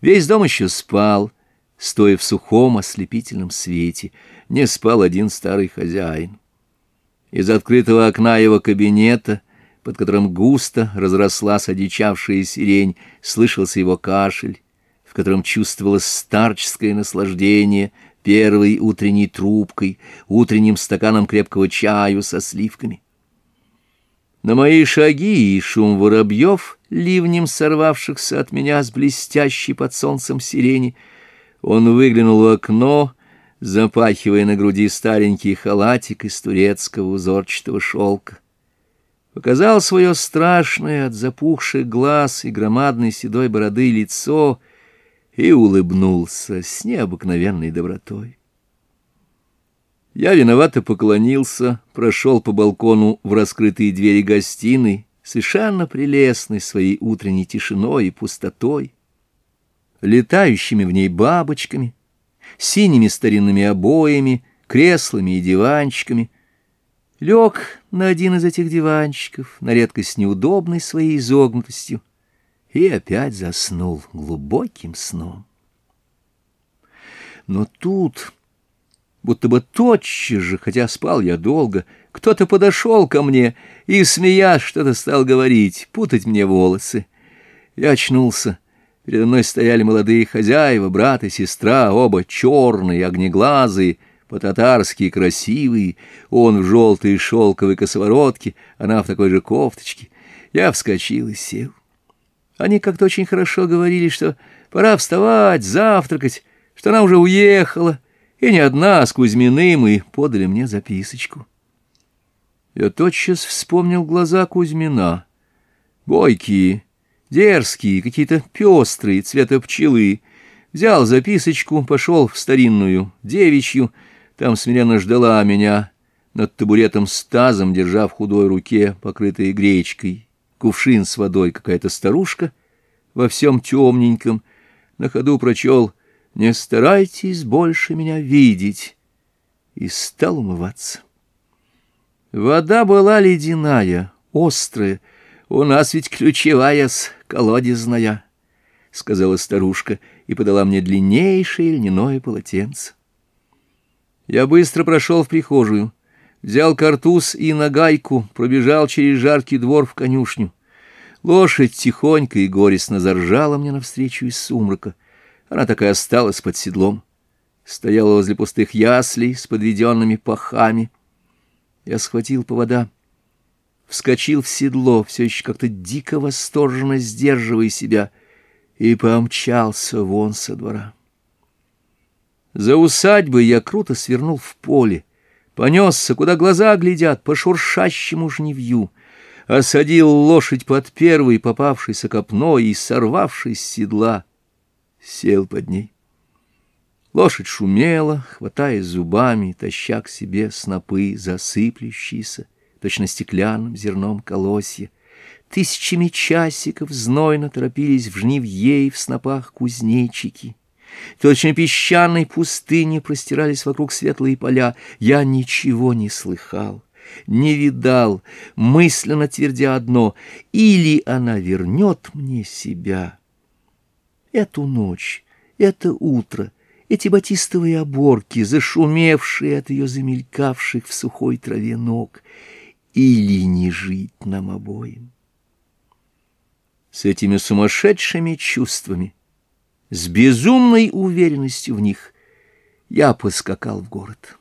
Весь дом еще спал, стоя в сухом ослепительном свете. Не спал один старый хозяин. Из открытого окна его кабинета, под которым густо разрослась одичавшая сирень, слышался его кашель, в котором чувствовалось старческое наслаждение первой утренней трубкой, утренним стаканом крепкого чаю со сливками. На мои шаги и шум воробьев, ливнем сорвавшихся от меня с блестящей под солнцем сирени. Он выглянул в окно, запахивая на груди старенький халатик из турецкого узорчатого шелка. Показал свое страшное от запухших глаз и громадной седой бороды лицо и улыбнулся с необыкновенной добротой. Я виновато поклонился, прошел по балкону в раскрытые двери гостиной, совершенно прелестной своей утренней тишиной и пустотой, летающими в ней бабочками, синими старинными обоями, креслами и диванчиками. Лег на один из этих диванчиков, на редкость неудобной своей изогнутостью, и опять заснул глубоким сном. Но тут будто бы тотчас же, хотя спал я долго, кто-то подошел ко мне и, смеясь, что-то стал говорить, путать мне волосы. Я очнулся. Передо мной стояли молодые хозяева, брат и сестра, оба черные, огнеглазые, по-татарски красивые. Он в желтой шелковой косоворотке, она в такой же кофточке. Я вскочил и сел. Они как-то очень хорошо говорили, что пора вставать, завтракать, что она уже уехала, и не одна, а с Кузьминым, и подали мне записочку. Я тотчас вспомнил глаза Кузьмина. Бойкие, дерзкие, какие-то пестрые, цвета пчелы. Взял записочку, пошел в старинную, девичью. Там смиренно ждала меня над табуретом с тазом, держа в худой руке, покрытой гречкой, кувшин с водой какая-то старушка во всем темненьком, на ходу прочел не старайтесь больше меня видеть, и стал умываться. Вода была ледяная, острая, у нас ведь ключевая-с, колодезная, — сказала старушка и подала мне длиннейшее льняное полотенце. Я быстро прошел в прихожую, взял картуз и нагайку, пробежал через жаркий двор в конюшню. Лошадь тихонько и горестно заржала мне навстречу из сумрака. Она так и осталась под седлом. Стояла возле пустых яслей с подведенными пахами. Я схватил повода, вскочил в седло, все еще как-то дико восторженно сдерживая себя, и помчался вон со двора. За усадьбой я круто свернул в поле, понесся, куда глаза глядят, по шуршащему жневью, осадил лошадь под первой попавшейся копной и сорвавшись с седла — сел под ней. Лошадь шумела, хватая зубами, таща к себе снопы, засыплющиеся, точно стеклянным зерном колосья. Тысячами часиков знойно торопились в жнивье и в снопах кузнечики. Точно песчаной пустыни простирались вокруг светлые поля. Я ничего не слыхал, не видал, мысленно твердя одно — или она вернет мне себя, Эту ночь, это утро, эти батистовые оборки, зашумевшие от ее замелькавших в сухой траве ног, или не жить нам обоим. С этими сумасшедшими чувствами, с безумной уверенностью в них, я поскакал в город».